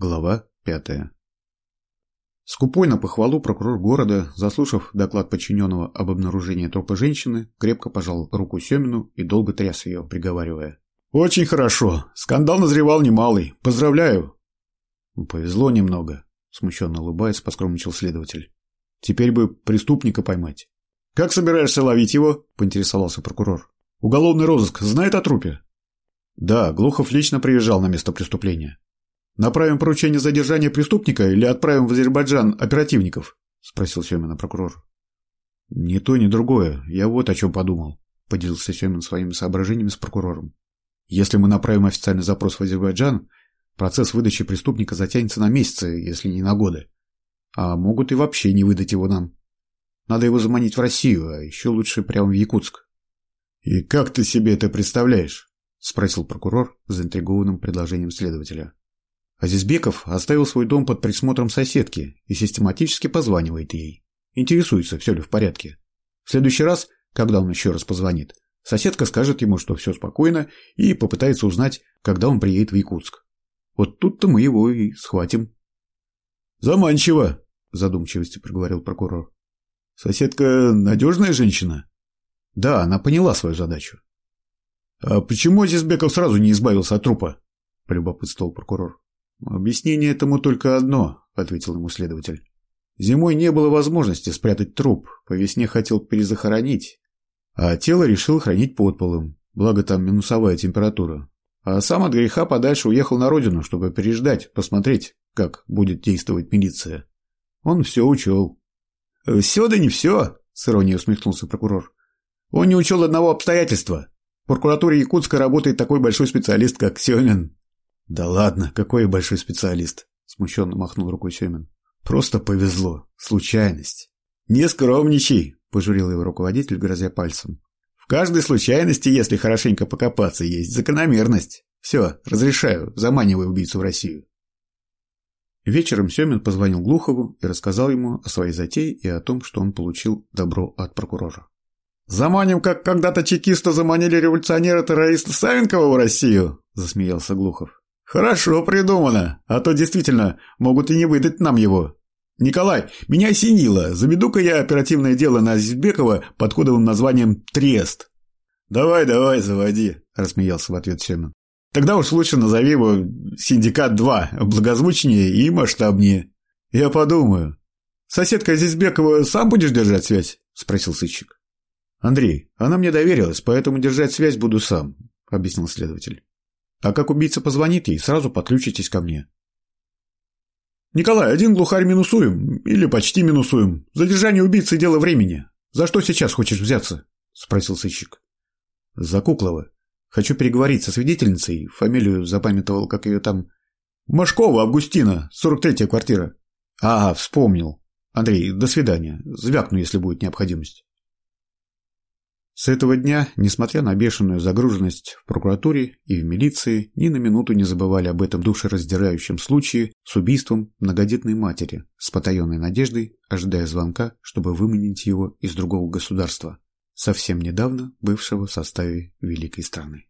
Глава пятая. Скупой на похвалу прокурор города, заслушав доклад подчиненного об обнаружении трупа женщины, крепко пожал руку Семину и долго тряс ее, приговаривая. «Очень хорошо. Скандал назревал немалый. Поздравляю!» «Повезло немного», — смущенно улыбаясь, поскромничал следователь. «Теперь бы преступника поймать». «Как собираешься ловить его?» — поинтересовался прокурор. «Уголовный розыск знает о трупе?» «Да, Глухов лично приезжал на место преступления». Направим поручение задержания преступника или отправим в Азербайджан оперативников? Спросил Семина прокурор. Ни то, ни другое. Я вот о чем подумал. Поделился Семин своими соображениями с прокурором. Если мы направим официальный запрос в Азербайджан, процесс выдачи преступника затянется на месяцы, если не на годы. А могут и вообще не выдать его нам. Надо его заманить в Россию, а еще лучше прямо в Якутск. «И как ты себе это представляешь?» – спросил прокурор, заинтригованным предложением следователя. Азизбеков оставил свой дом под присмотром соседки и систематически позванивает ей. Интересуется, все ли в порядке. В следующий раз, когда он еще раз позвонит, соседка скажет ему, что все спокойно, и попытается узнать, когда он приедет в Якутск. Вот тут-то мы его и схватим. «Заманчиво», – в задумчивости проговорил прокурор. «Соседка надежная женщина?» «Да, она поняла свою задачу». «А почему Азизбеков сразу не избавился от трупа?» – полюбопытствовал прокурор. «Объяснение этому только одно», — ответил ему следователь. «Зимой не было возможности спрятать труп, по весне хотел перезахоронить, а тело решил хранить под полом, благо там минусовая температура. А сам от греха подальше уехал на родину, чтобы переждать, посмотреть, как будет действовать милиция. Он все учел». «Все да не все», — с иронией усмехнулся прокурор. «Он не учел одного обстоятельства. В прокуратуре Якутска работает такой большой специалист, как Семин». «Да ладно, какой я большой специалист!» – смущенно махнул рукой Семин. «Просто повезло. Случайность». «Не скромничай!» – пожурил его руководитель, грозя пальцем. «В каждой случайности, если хорошенько покопаться, есть закономерность. Все, разрешаю, заманивай убийцу в Россию». Вечером Семин позвонил Глухову и рассказал ему о своей затее и о том, что он получил добро от прокурора. «Заманим, как когда-то чекисты заманили революционера-террориста Савенкова в Россию?» – засмеялся Глухов. «Хорошо придумано, а то действительно могут и не выдать нам его. Николай, меня осенило. Заведу-ка я оперативное дело на Азизбекова под кодовым названием «Трест». «Давай, давай, заводи», – рассмеялся в ответ Семен. «Тогда уж лучше назови его «Синдикат-2», благозвучнее и масштабнее». «Я подумаю». «С соседкой Азизбекова сам будешь держать связь?» – спросил сыщик. «Андрей, она мне доверилась, поэтому держать связь буду сам», – объяснил следователь. А как убийца позвонит ей, сразу подключитесь ко мне. Николай, один глухарь минусуем, или почти минусуем. Задержание убийцы – дело времени. За что сейчас хочешь взяться? Спросил сыщик. За Куклова. Хочу переговорить со свидетельницей, фамилию запамятовал, как ее там... Машкова Августина, 43-я квартира. А, вспомнил. Андрей, до свидания. Звякну, если будет необходимость. С этого дня, несмотря на бешеную загруженность в прокуратуре и в милиции, ни на минуту не забывали об этом душераздирающем случае с убийством многодетной матери с потаенной надеждой, ожидая звонка, чтобы выманить его из другого государства, совсем недавно бывшего в составе великой страны.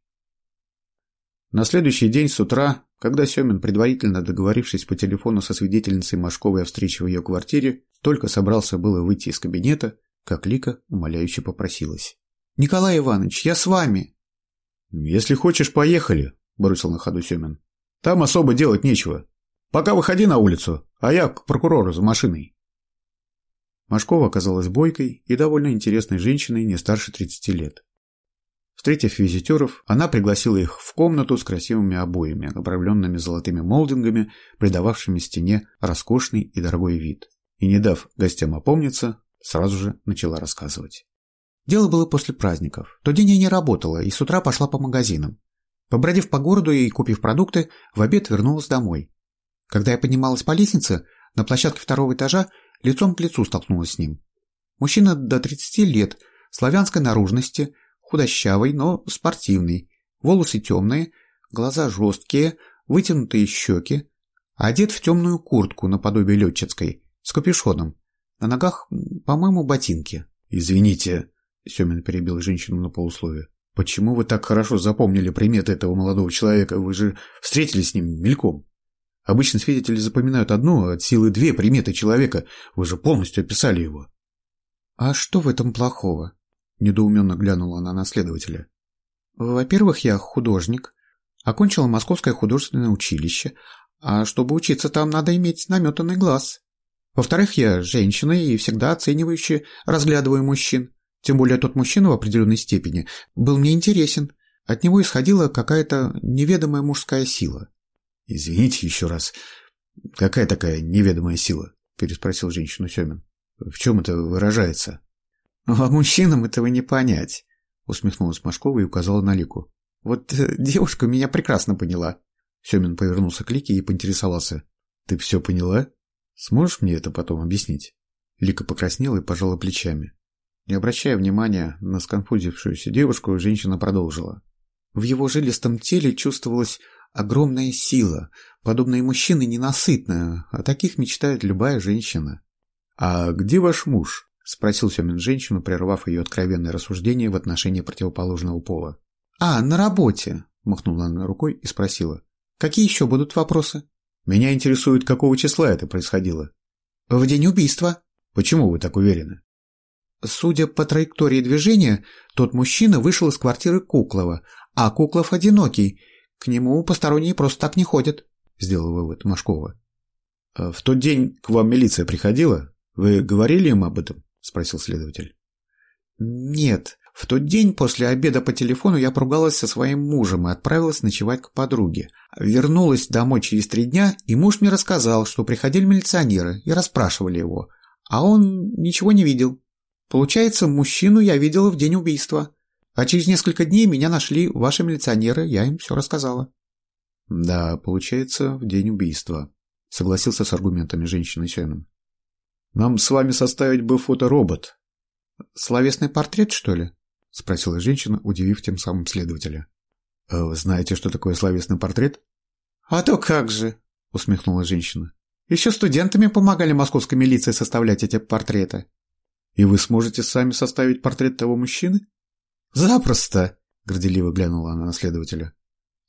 На следующий день с утра, когда Семин, предварительно договорившись по телефону со свидетельницей Машковой о встрече в ее квартире, только собрался было выйти из кабинета, как Лика умоляюще попросилась. «Николай Иванович, я с вами!» «Если хочешь, поехали», – бросил на ходу Семин. «Там особо делать нечего. Пока выходи на улицу, а я к прокурору за машиной». Машкова оказалась бойкой и довольно интересной женщиной не старше 30 лет. Встретив визитеров, она пригласила их в комнату с красивыми обоями, обрамленными золотыми молдингами, придававшими стене роскошный и дорогой вид. И, не дав гостям опомниться, сразу же начала рассказывать. Дело было после праздников. Тот день я не работала и с утра пошла по магазинам. Побродив по городу и купив продукты, в обед вернулась домой. Когда я поднималась по лестнице, на площадке второго этажа лицом к лицу столкнулась с ним. Мужчина до 30 лет, славянской наружности, худощавый, но спортивный, волосы темные, глаза жесткие, вытянутые щеки, одет в темную куртку наподобие летчицкой, с капюшоном, на ногах, по-моему, ботинки. «Извините», Семин перебил женщину на полусловие. «Почему вы так хорошо запомнили приметы этого молодого человека? Вы же встретились с ним мельком». Обычно свидетели запоминают одну, а от силы две приметы человека. Вы же полностью описали его. А что в этом плохого? Недоуменно глянула она на следователя. Во-первых, я художник. Окончила Московское художественное училище. А чтобы учиться там, надо иметь наметанный глаз. Во-вторых, я женщина и всегда оценивающе разглядываю мужчин. Тем более тот мужчина в определенной степени был мне интересен. От него исходила какая-то неведомая мужская сила. «Извините еще раз. Какая такая неведомая сила?» – переспросил женщину Семин. «В чем это выражается?» «А мужчинам этого не понять», – усмехнулась Машкова и указала на Лику. «Вот э, девушка меня прекрасно поняла». Семин повернулся к Лике и поинтересовался. «Ты все поняла? Сможешь мне это потом объяснить?» Лика покраснела и пожала плечами. Не обращая внимания на сконфузившуюся девушку, женщина продолжила. В его жилистом теле чувствовалась огромная сила, подобная мужчины ненасытная, о таких мечтает любая женщина. «А где ваш муж?» – спросил Семин женщину, прервав ее откровенное рассуждение в отношении противоположного пола. «А, на работе!» – махнула она рукой и спросила. «Какие еще будут вопросы?» «Меня интересует, какого числа это происходило?» «В день убийства». «Почему вы так уверены?» Судя по траектории движения, тот мужчина вышел из квартиры Куклова, а Куклов одинокий. К нему посторонние просто так не ходят, сделал вывод Машкова. «А в тот день к вам милиция приходила? Вы говорили им об этом? спросил следователь. Нет. В тот день после обеда по телефону я поругалась со своим мужем и отправилась ночевать к подруге. Вернулась домой через три дня, и муж мне рассказал, что приходили милиционеры и расспрашивали его. А он ничего не видел. Получается, мужчину я видела в день убийства. А через несколько дней меня нашли ваши милиционеры, я им все рассказала. Да, получается, в день убийства. Согласился с аргументами женщины Семин. Нам с вами составить бы фоторобот. Словесный портрет, что ли? Спросила женщина, удивив тем самым следователя. Вы знаете, что такое словесный портрет? А то как же, усмехнулась женщина. Еще студентами помогали московской милиции составлять эти портреты. И вы сможете сами составить портрет того мужчины? Запросто, горделиво глянула она на следователя.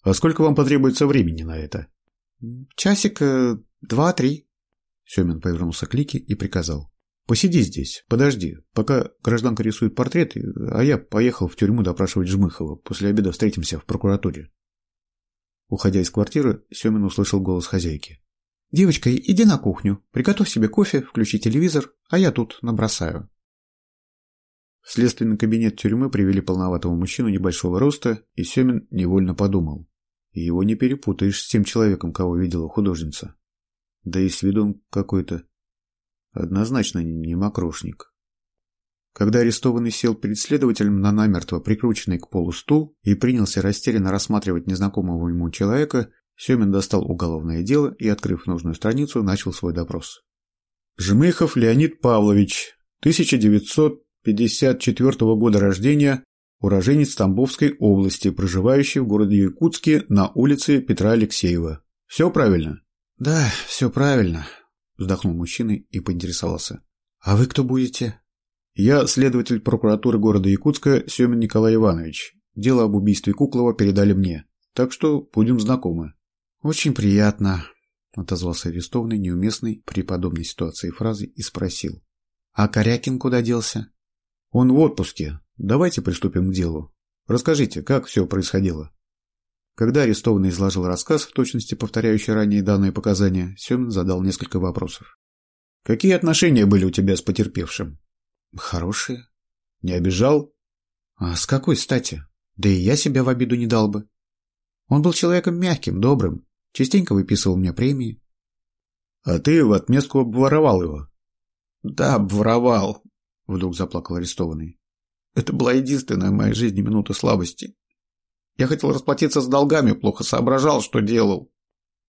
А сколько вам потребуется времени на это? Часик два-три. Семин повернулся к Лике и приказал. Посиди здесь, подожди, пока гражданка рисует портрет, а я поехал в тюрьму допрашивать Жмыхова. После обеда встретимся в прокуратуре. Уходя из квартиры, Семин услышал голос хозяйки. «Девочка, иди на кухню, приготовь себе кофе, включи телевизор, а я тут набросаю». В следственный кабинет тюрьмы привели полноватого мужчину небольшого роста, и Семин невольно подумал. Его не перепутаешь с тем человеком, кого видела художница. Да и с виду он какой-то... Однозначно не мокрошник. Когда арестованный сел перед следователем на намертво прикрученный к полу стул и принялся растерянно рассматривать незнакомого ему человека, Семин достал уголовное дело и, открыв нужную страницу, начал свой допрос. Жмыхов Леонид Павлович, 1900 54 года рождения, уроженец Тамбовской области, проживающий в городе Якутске на улице Петра Алексеева. Все правильно? Да, все правильно, вздохнул мужчина и поинтересовался. А вы кто будете? Я следователь прокуратуры города Якутска Семен Николай Иванович. Дело об убийстве Куклова передали мне, так что будем знакомы. Очень приятно, отозвался арестованный неуместный при подобной ситуации фразы и спросил. А Корякин куда делся? Он в отпуске. Давайте приступим к делу. Расскажите, как все происходило. Когда арестованный изложил рассказ, в точности повторяющий ранее данные показания, Семин задал несколько вопросов. Какие отношения были у тебя с потерпевшим? Хорошие. Не обижал? А с какой стати? Да и я себя в обиду не дал бы. Он был человеком мягким, добрым, частенько выписывал мне премии. А ты в отместку обворовал его? Да, обворовал, Вдруг заплакал арестованный. Это была единственная в моей жизни минута слабости. Я хотел расплатиться с долгами, плохо соображал, что делал.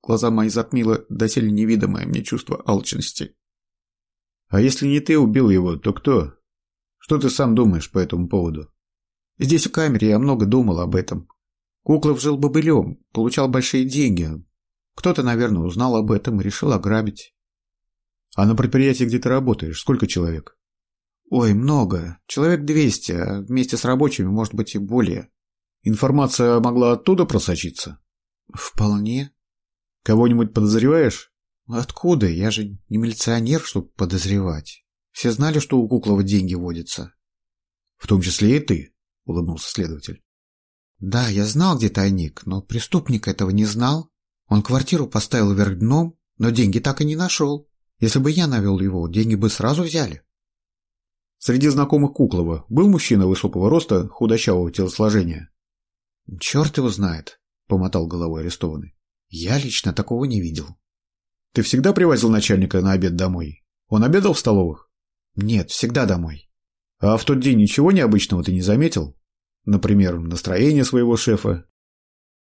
Глаза мои затмило доселе невидимое мне чувство алчности. А если не ты убил его, то кто? Что ты сам думаешь по этому поводу? Здесь в камере я много думал об этом. Куклов жил бобылем, получал большие деньги. Кто-то, наверное, узнал об этом и решил ограбить. А на предприятии, где ты работаешь, сколько человек? Ой, много. Человек двести, а вместе с рабочими, может быть, и более. Информация могла оттуда просочиться? Вполне. Кого-нибудь подозреваешь? Откуда? Я же не милиционер, чтобы подозревать. Все знали, что у Куклова деньги водятся. В том числе и ты, улыбнулся следователь. Да, я знал, где тайник, но преступник этого не знал. Он квартиру поставил вверх дном, но деньги так и не нашел. Если бы я навел его, деньги бы сразу взяли. Среди знакомых Куклова был мужчина высокого роста, худощавого телосложения? Черт его знает, помотал головой арестованный. Я лично такого не видел. Ты всегда привозил начальника на обед домой? Он обедал в столовых? Нет, всегда домой. А в тот день ничего необычного ты не заметил? Например, настроение своего шефа?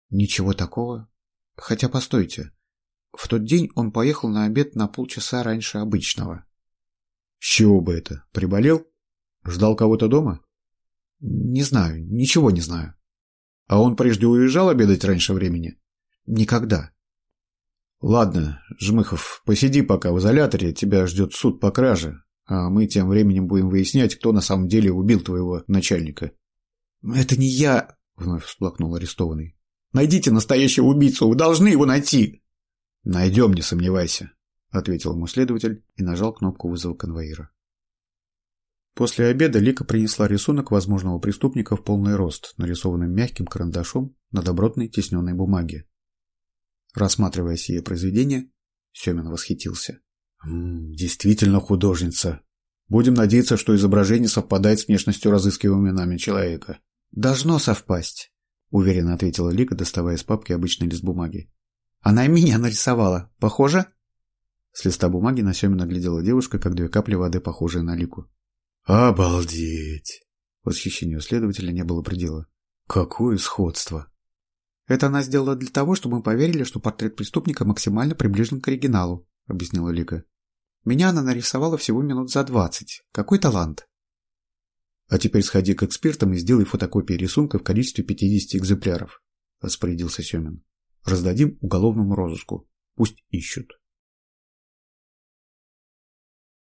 Ничего такого. Хотя, постойте. В тот день он поехал на обед на полчаса раньше обычного. С чего бы это? Приболел? Ждал кого-то дома? Не знаю, ничего не знаю. А он прежде уезжал обедать раньше времени? Никогда. Ладно, Жмыхов, посиди пока в изоляторе, тебя ждет суд по краже, а мы тем временем будем выяснять, кто на самом деле убил твоего начальника. Это не я, вновь всплакнул арестованный. Найдите настоящего убийцу, вы должны его найти. Найдем, не сомневайся, ответил ему следователь и нажал кнопку вызова конвоира. После обеда Лика принесла рисунок возможного преступника в полный рост, нарисованный мягким карандашом на добротной тесненной бумаге. Рассматривая сие произведение, Семин восхитился. «М -м, «Действительно художница. Будем надеяться, что изображение совпадает с внешностью разыскиваемого нами человека». «Должно совпасть», — уверенно ответила Лика, доставая из папки обычный лист бумаги. «Она меня нарисовала. Похоже?» С листа бумаги на Семина глядела девушка, как две капли воды, похожие на Лику. «Обалдеть!» Восхищению следователя не было предела. «Какое сходство!» «Это она сделала для того, чтобы мы поверили, что портрет преступника максимально приближен к оригиналу», — объяснила Лика. «Меня она нарисовала всего минут за двадцать. Какой талант!» «А теперь сходи к экспертам и сделай фотокопии рисунка в количестве 50 экземпляров», — распорядился Семин. «Раздадим уголовному розыску. Пусть ищут».